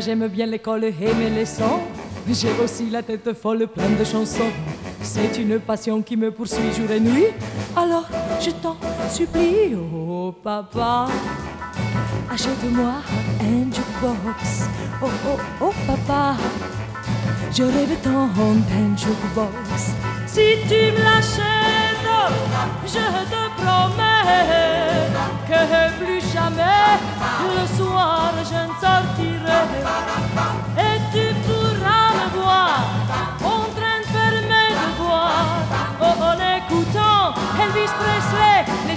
J'aime bien l'école et mes leçons. J'ai aussi la tête folle pleine de chansons. C'est une passion qui me poursuit jour et nuit. Alors je t'en supplie, oh papa, achète-moi un jukebox. Oh oh oh papa, je rêve tant d'un jukebox. Si tu me l'achètes, je te promets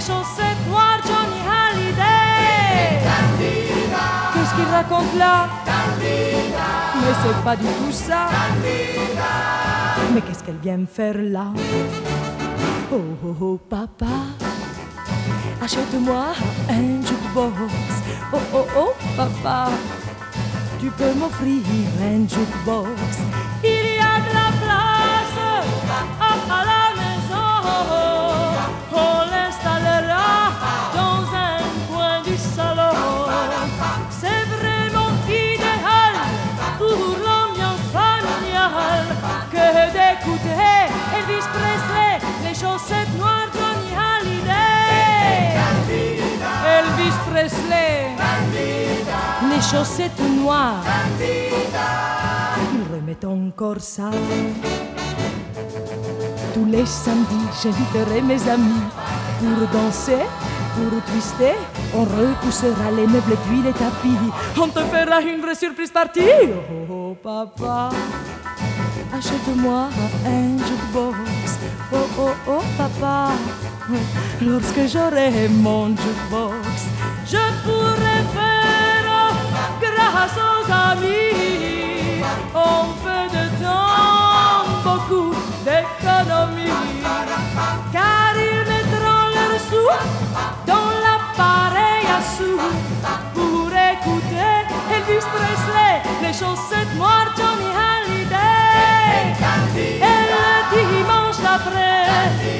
chaussettes noires, Johnny Hallyday. Qu'est-ce qu'il raconte là? Mais c'est pas du tout ça. Mais qu'est-ce qu'elle vient me faire là? Oh oh oh papa, achète-moi un jukebox. Oh oh oh papa, tu peux m'offrir un jukebox. Il y a de la place à, la maison. On l'installera dans un coin du salon. Les chaussettes noires. Il remet encore ça. Tous les samedis, j'inviterai mes amis pour danser, pour twister. On repoussera les meubles puis les tapis. On te fera une vraie surprise partie. Oh, oh, papa, achète-moi un jukebox. Oh oh oh papa, lorsque j'aurai mon jukebox, je pourrai aux amis. En peu de temps, beaucoup d'économie. Car ils mettront leurs sous dans l'appareil à sous pour écouter Elvis Presley, les chaussettes noires, Johnny Hallyday. Et le dimanche d'après,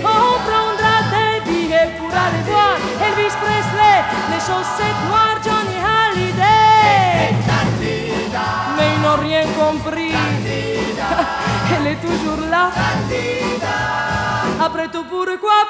on prendra des billets pour aller voir Elvis Presley, les chaussettes noires, Johnny Hallyday. Compris. Elle est toujours là. Après tout, pourquoi